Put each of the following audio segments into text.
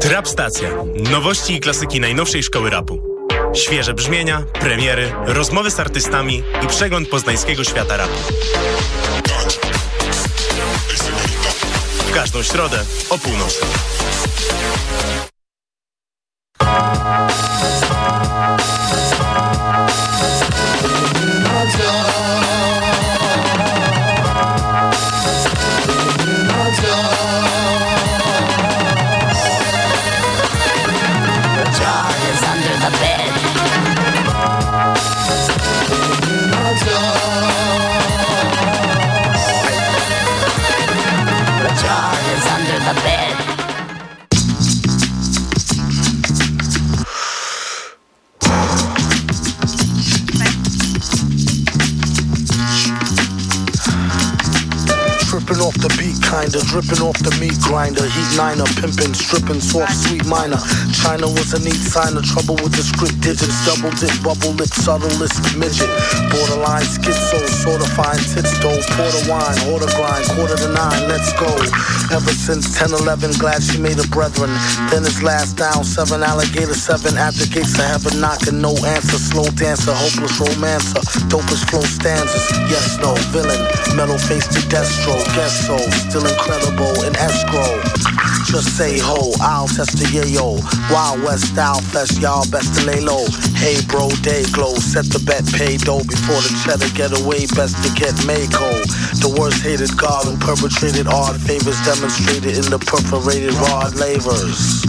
Trap Stacja. Nowości i klasyki najnowszej szkoły rapu. Świeże brzmienia, premiery, rozmowy z artystami i przegląd poznańskiego świata rapu. W każdą środę o północy. Niner, pimping, stripping, soft, sweet minor. China was a neat sign of trouble with the script digits. Double dip, bubble lip, subtlest midget. Borderline schizo, sort of fine tits though. Porter wine, order grind, quarter to nine, let's go. Ever since 10 11, glad she made a brethren. Then it's last down, seven alligator, seven at the gates of heaven, knocking no answer. Slow dancer, hopeless romancer, dopest flow stanzas. Yes, no, villain, metal face to destro, guess so. Still incredible in escrow. Just say ho, I'll test the yayo. Wild West style fest, y'all best to lay low. Hey bro, day glow, set the bet, pay dough before the cheddar get away. Best to get Mako. The worst hated god who perpetrated odd favors demonstrated in the perforated rod lavers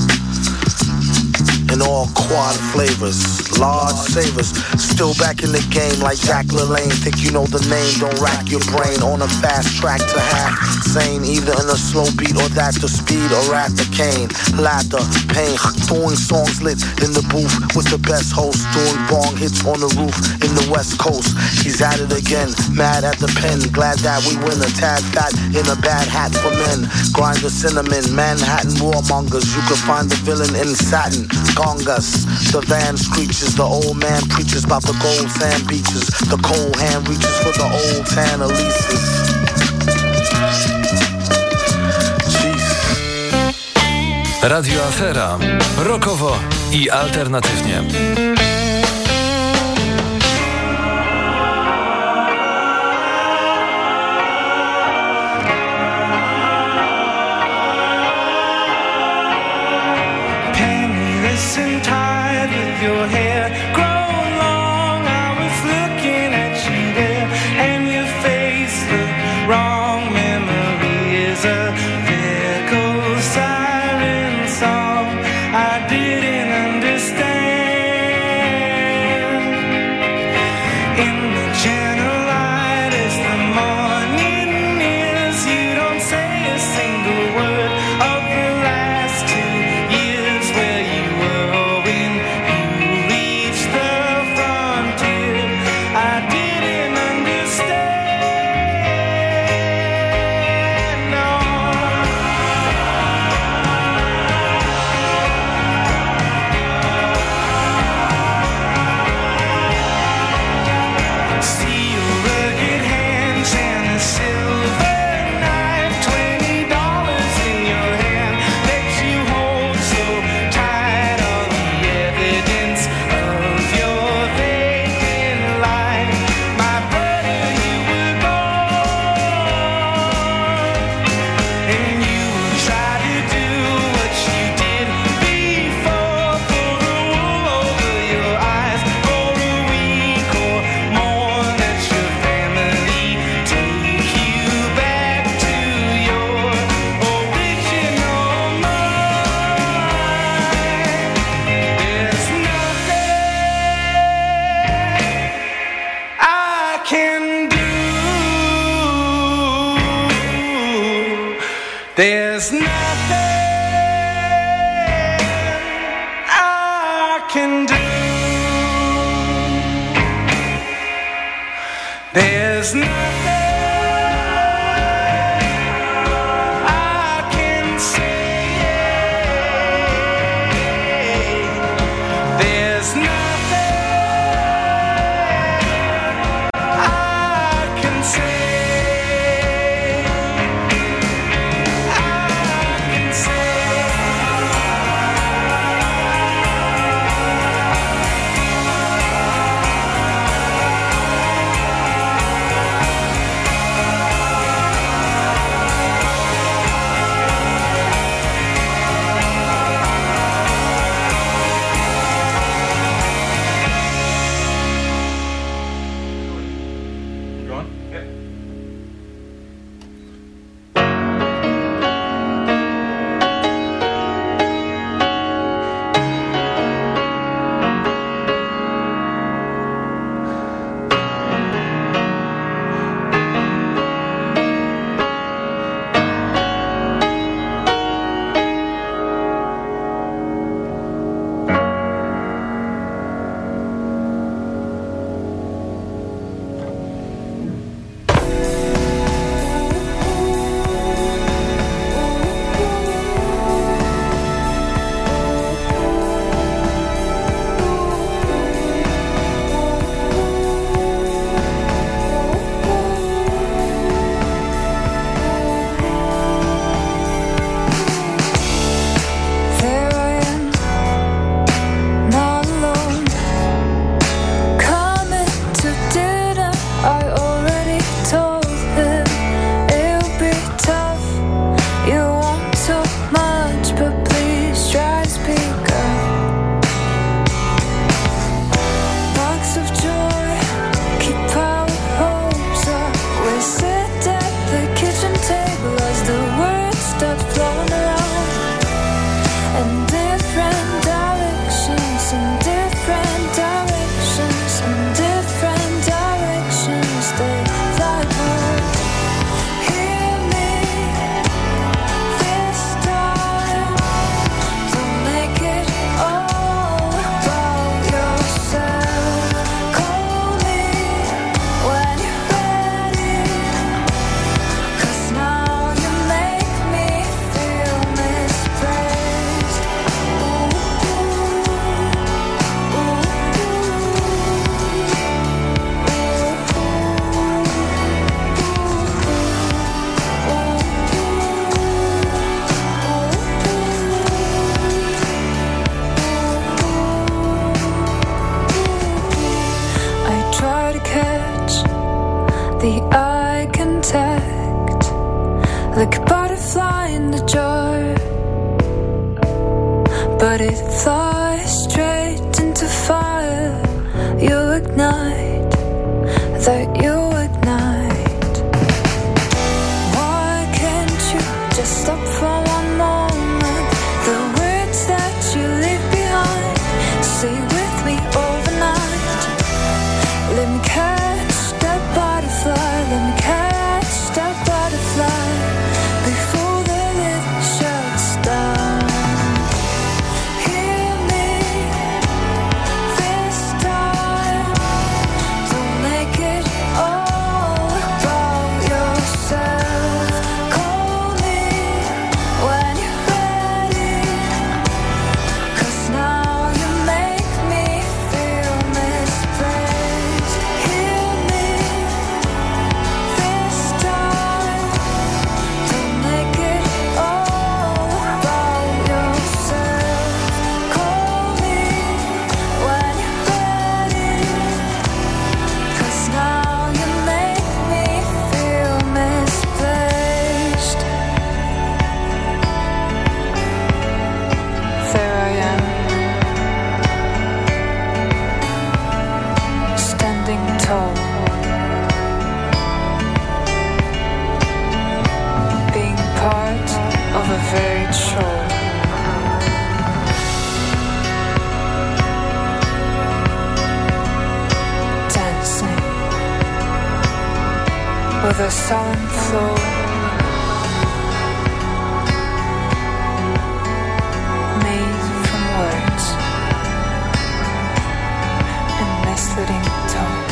in all quad flavors. Large savers, still back in the game like Jack LaLanne. Think you know the name, don't rack your brain on a fast track to half. Sane, either in a slow beat or that the speed or at the cane. Laughter, pain, throwing songs lit in the booth with the best host. Doing bong hits on the roof in the west coast. He's at it again, mad at the pen. Glad that we win a tad fat in a bad hat for men. Grind the cinnamon, Manhattan warmongers. You can find the villain in satin gongas. The van screeches, the old man preaches about the gold sand beaches. The cold hand reaches for the old tan Elises. Radio Afera. Rokowo i alternatywnie. the silent. Made from words and misleading tone.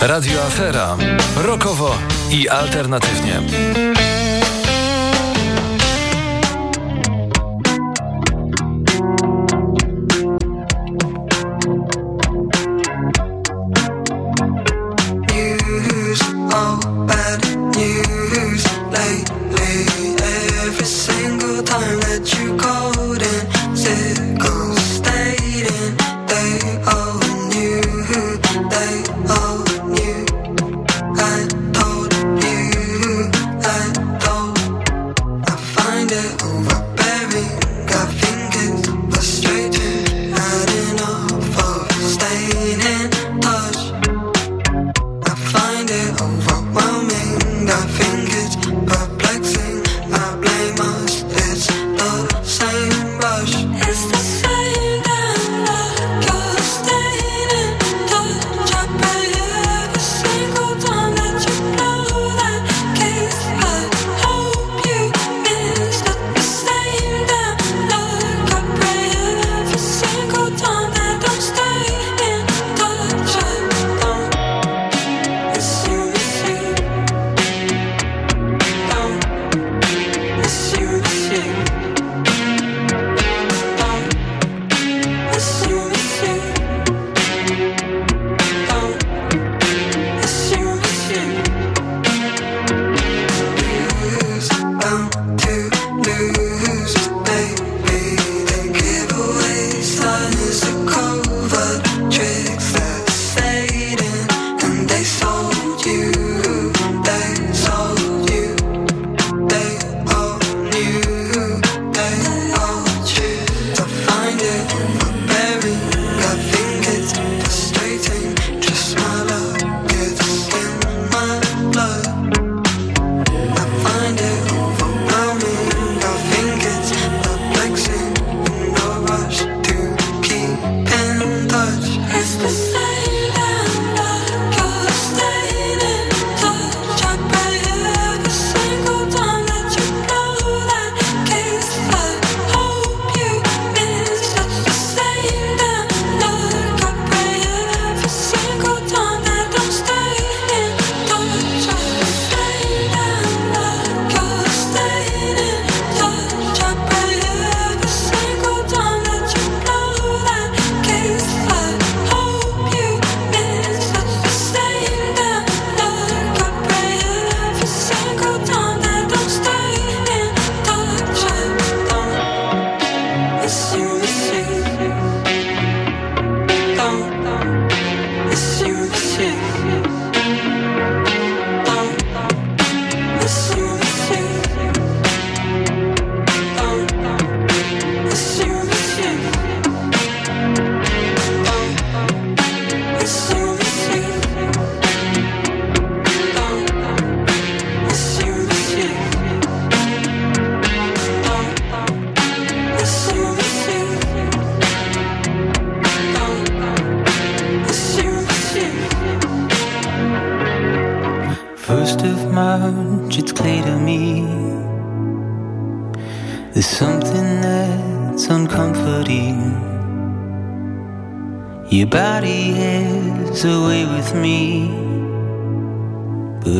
Radio Afera. Rokowo i alternatywnie.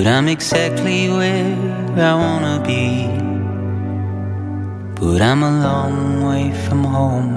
But I'm exactly where I wanna be. But I'm a long way from home.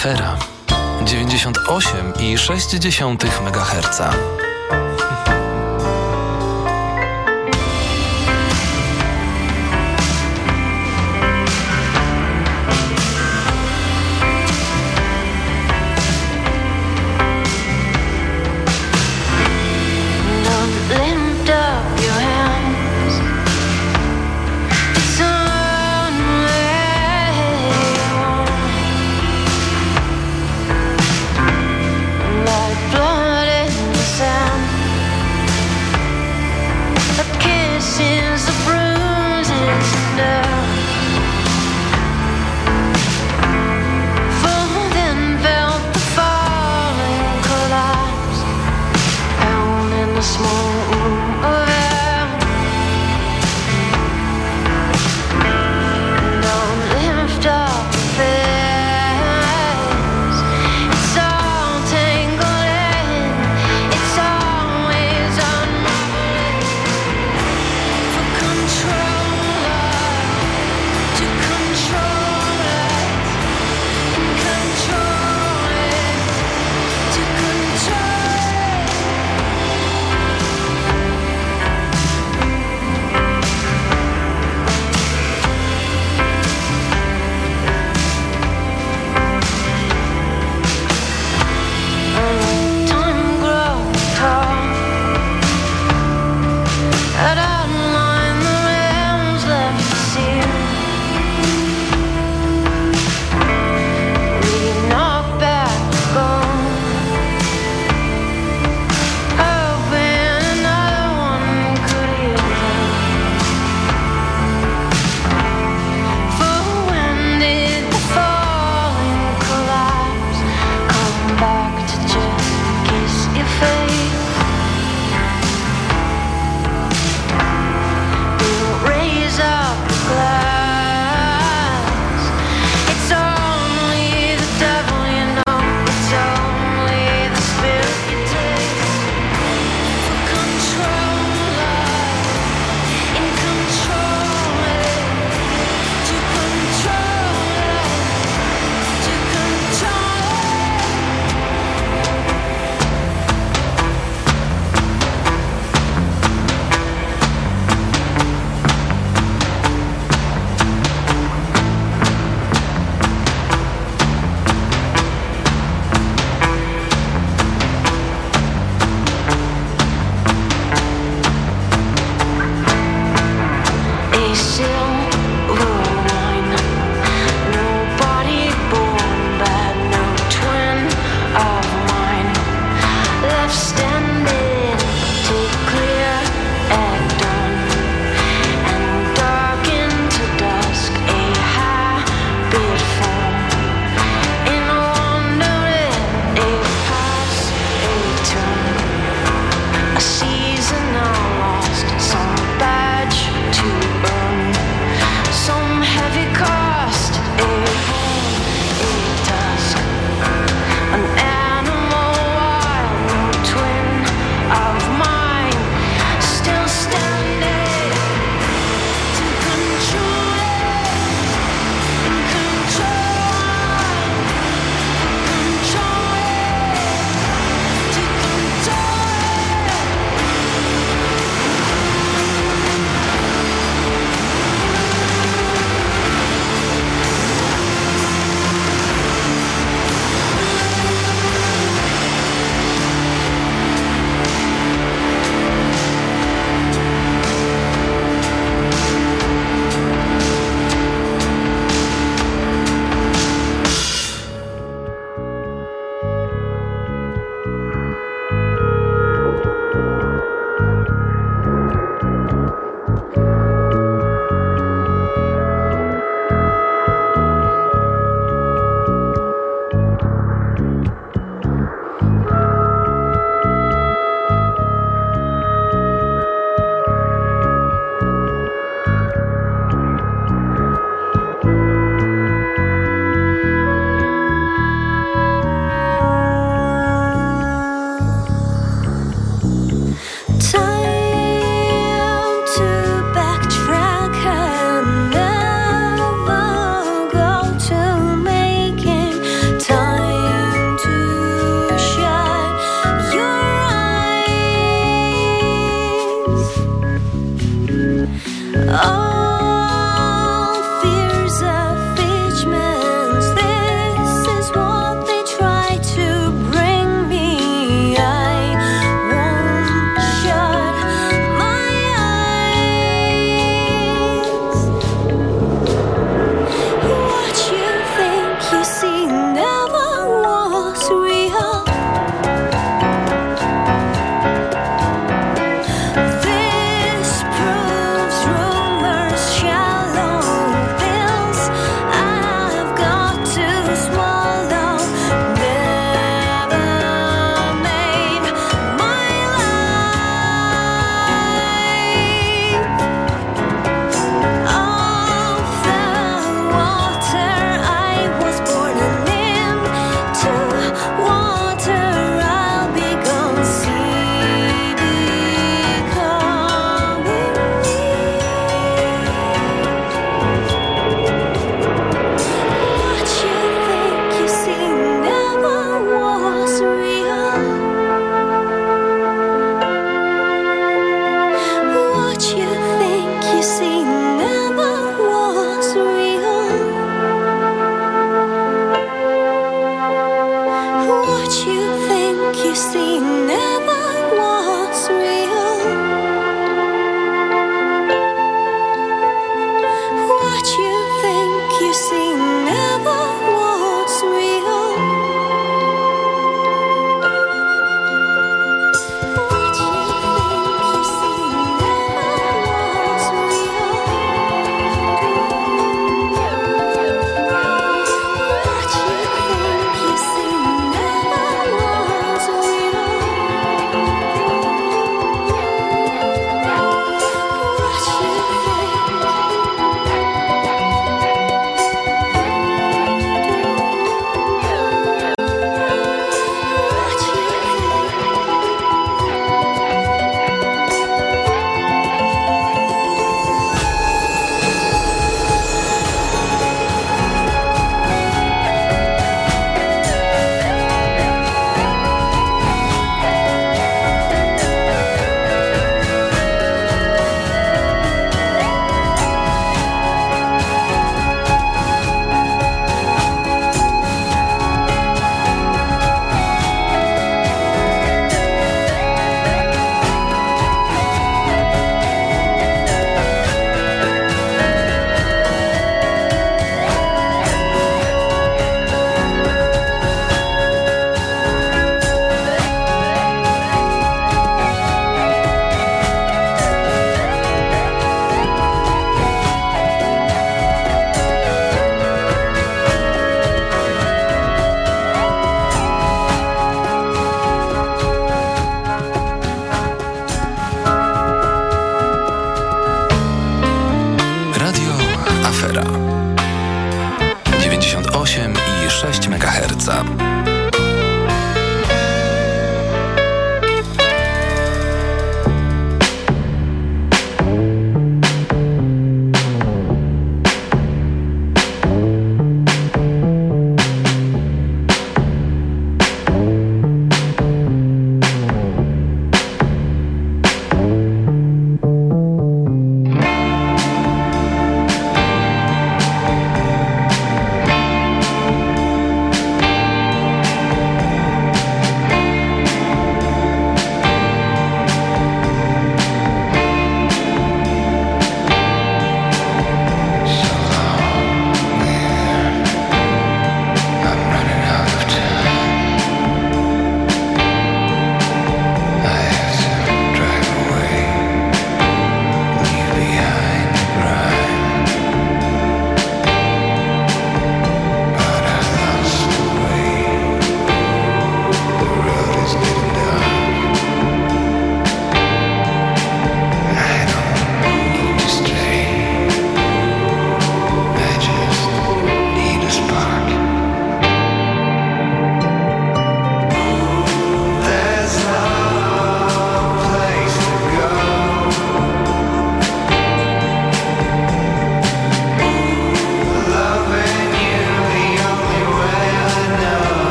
Afera 98,6 MHz.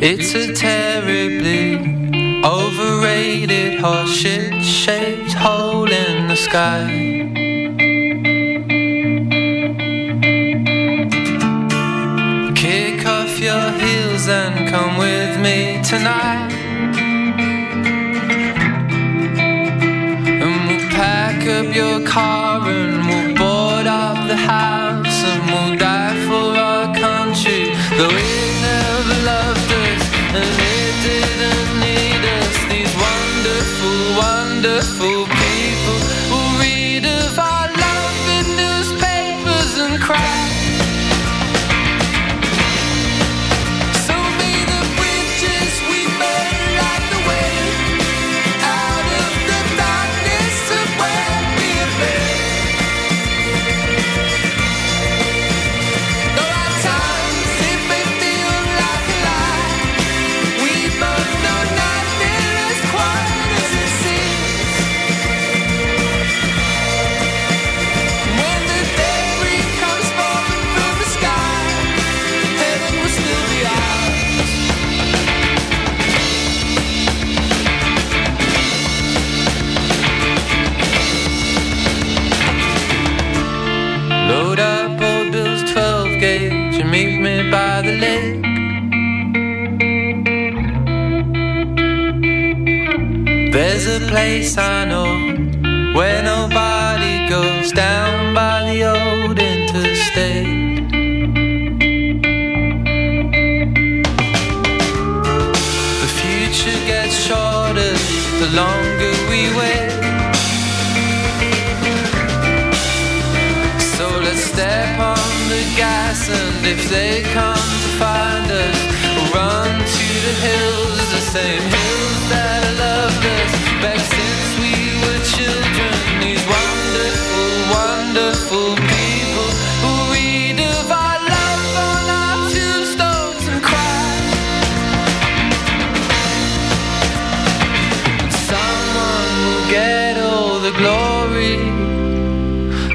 It's a terribly overrated horseshit shaped hole in the sky. Kick off your heels and come with me tonight. pack up your car and we'll house and we'll die for our country. Though it never loved us and it didn't need us. These wonderful, wonderful place I know where nobody goes down by the old interstate. The future gets shorter the longer we wait. So let's step on the gas, and if they come to find us, we'll run to the hills, the same wonderful people who read of our love on our tombstones and cry. Someone will get all the glory,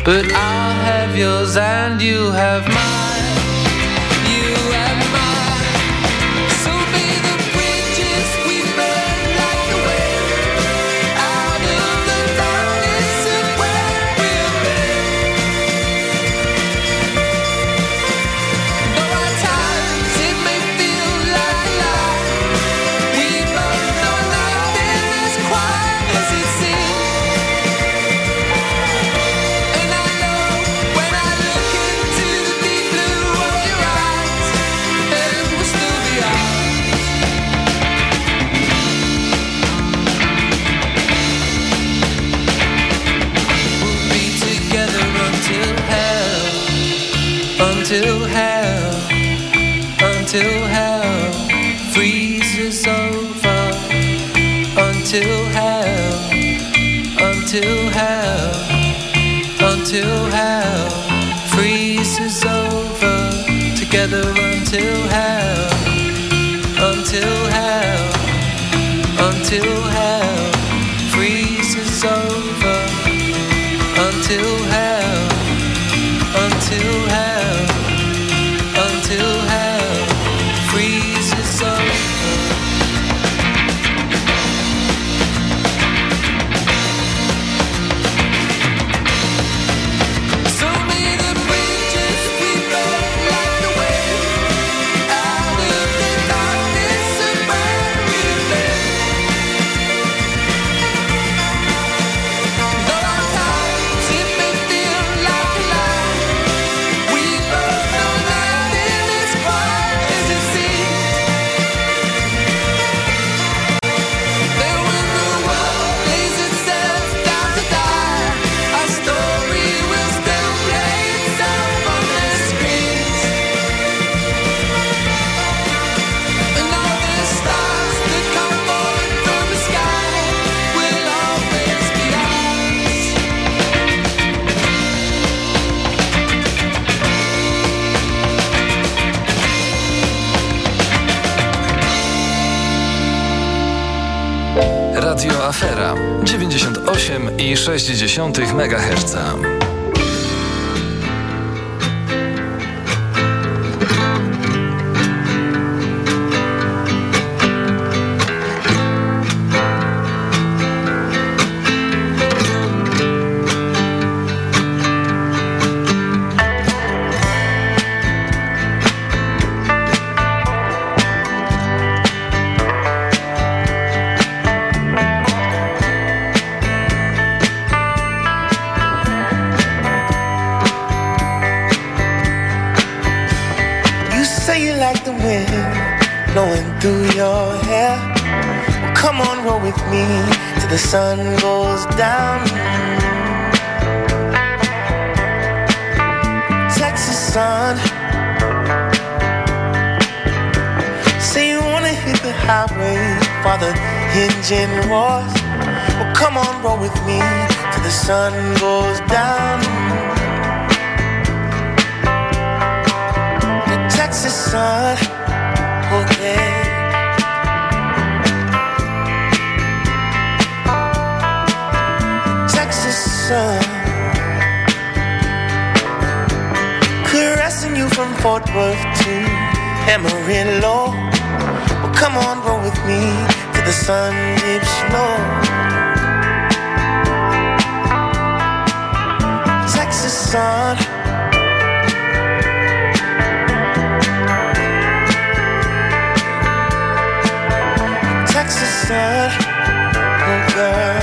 but I'll have yours and you have mine. until hell freezes over. Together until hell, until hell, until hell freezes over. Until hell, until hell. MHz. Come on, roll with me till the sun goes down. Texas sun, okay. Texas sun, caressing you from Fort Worth to Amarillo. Well, come on, roll with me till the sun dips low. Texas sun. Texas sun, oh girl. blowing through your hair. Well, come on, roll with me till the sun goes down. Texas sun. Texas sun. Oh,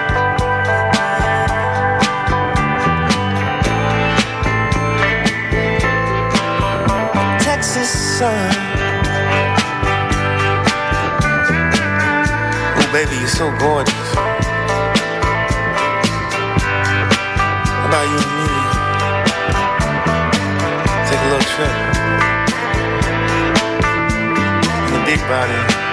baby, you're so gorgeous. How about you and me? Take a little trip. In the big body.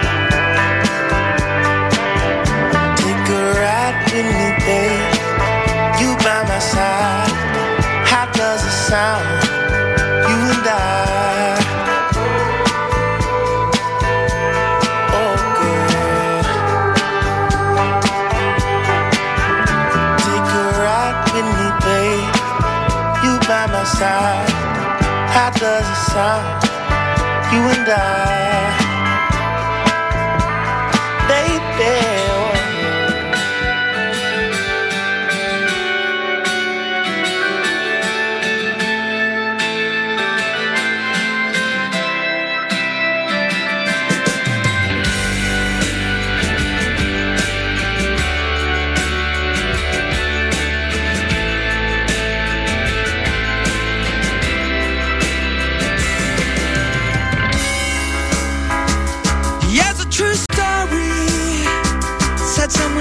Sound? You and I,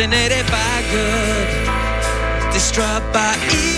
fascinated by good, distraught by evil.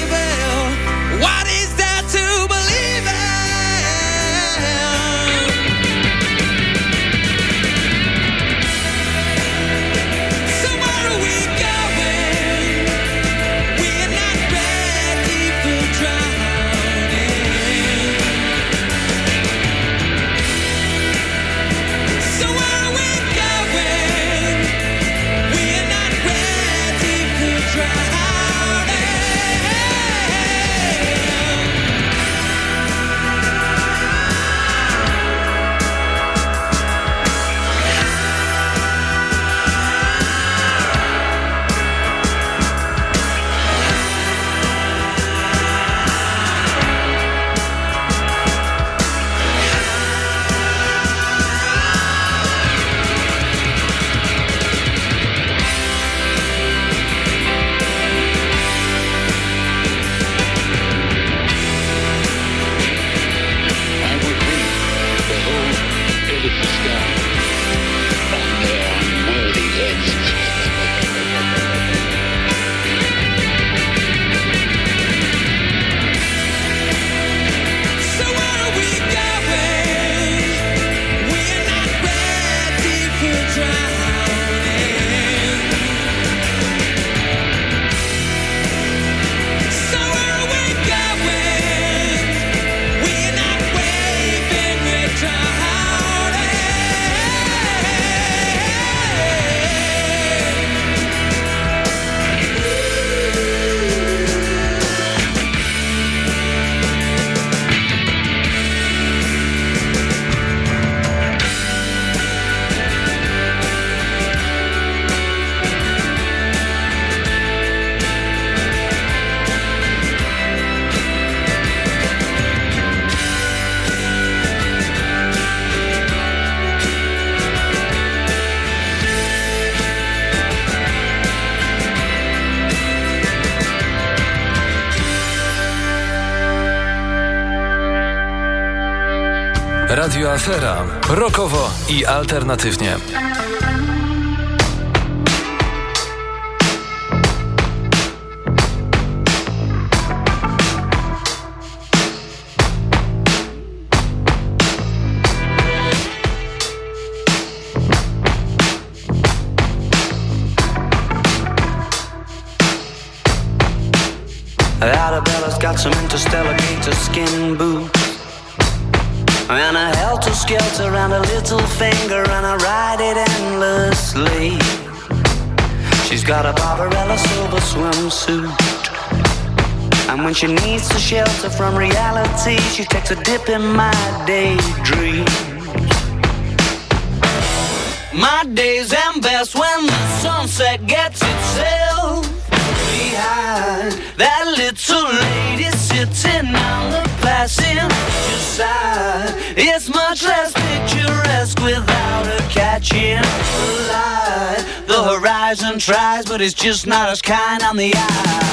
Radio Afera. Rokowo i alternatywnie. Arabella's got some interstellar gator skin boots. And a helter skelter and a little finger, and I ride it endlessly. She's got a Barbarella silver swimsuit. And when she needs to shelter from reality, she takes a dip in my daydream. My days end best when the sunset gets itself behind that little lady sitting on the passenger side. It's much less picturesque without her catching the light. The horizon tries, but it's just not as kind on the eye.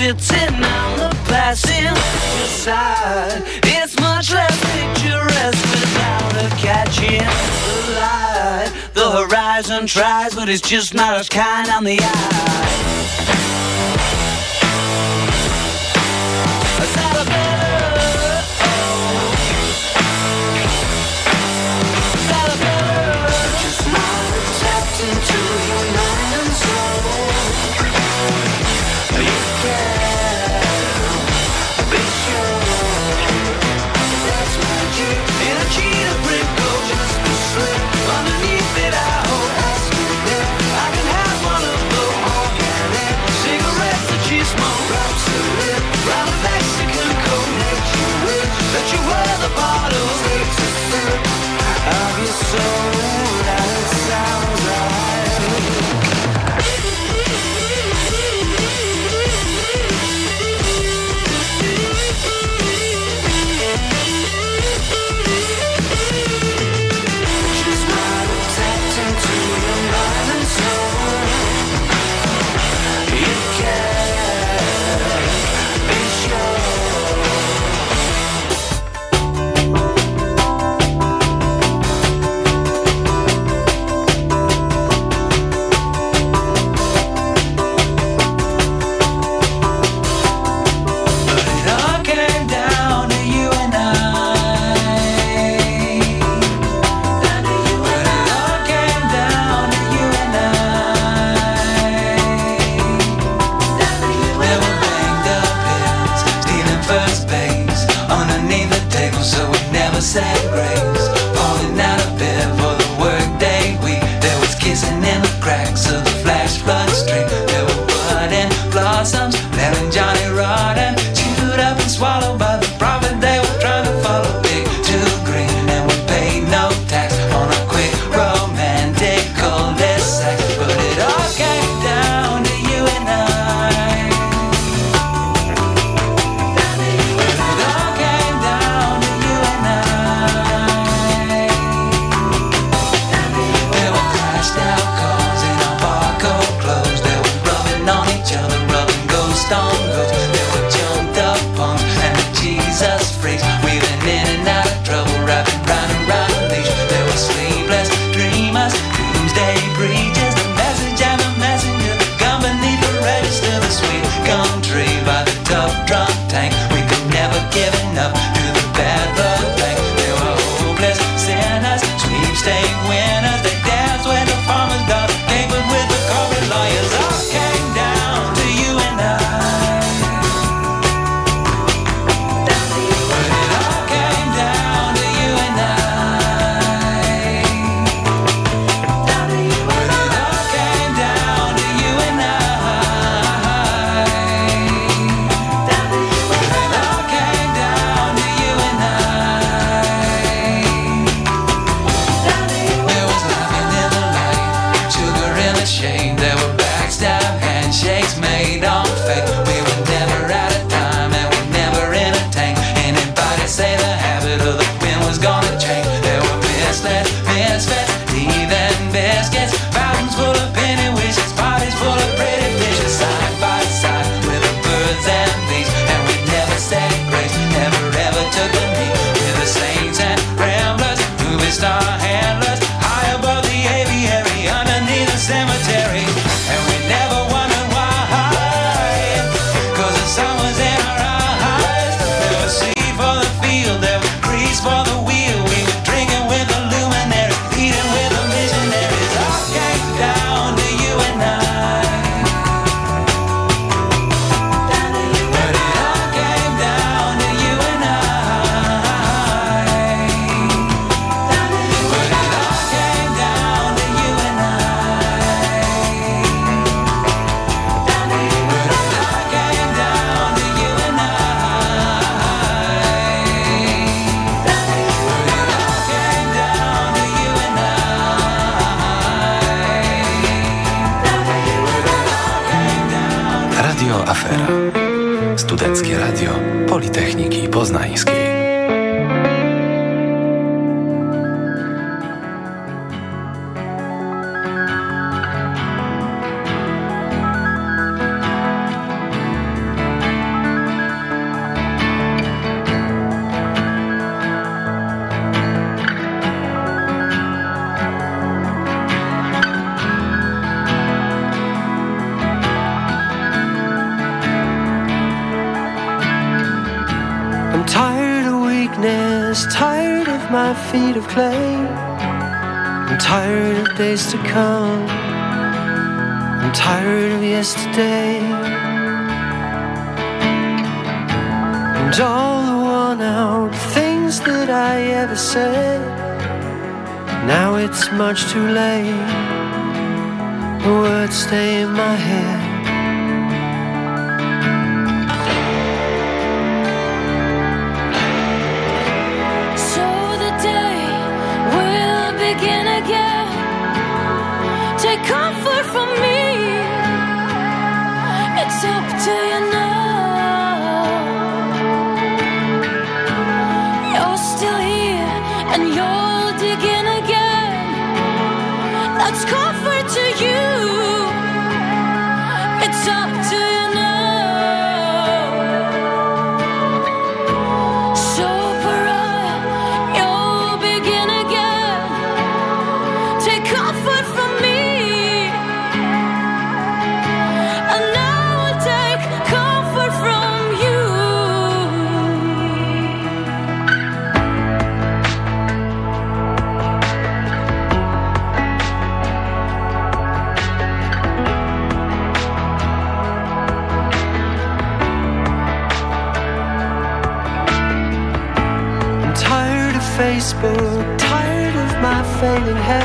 sitting on the passenger side. It's much less picturesque without her catching the light. The horizon tries, but it's just not as kind on the eye. Change. weakness, tired of my feet of clay. I'm tired of days to come. I'm tired of yesterday. And all the worn out things that I ever said. Now it's much too late. The words stay in my head. again. My failing health.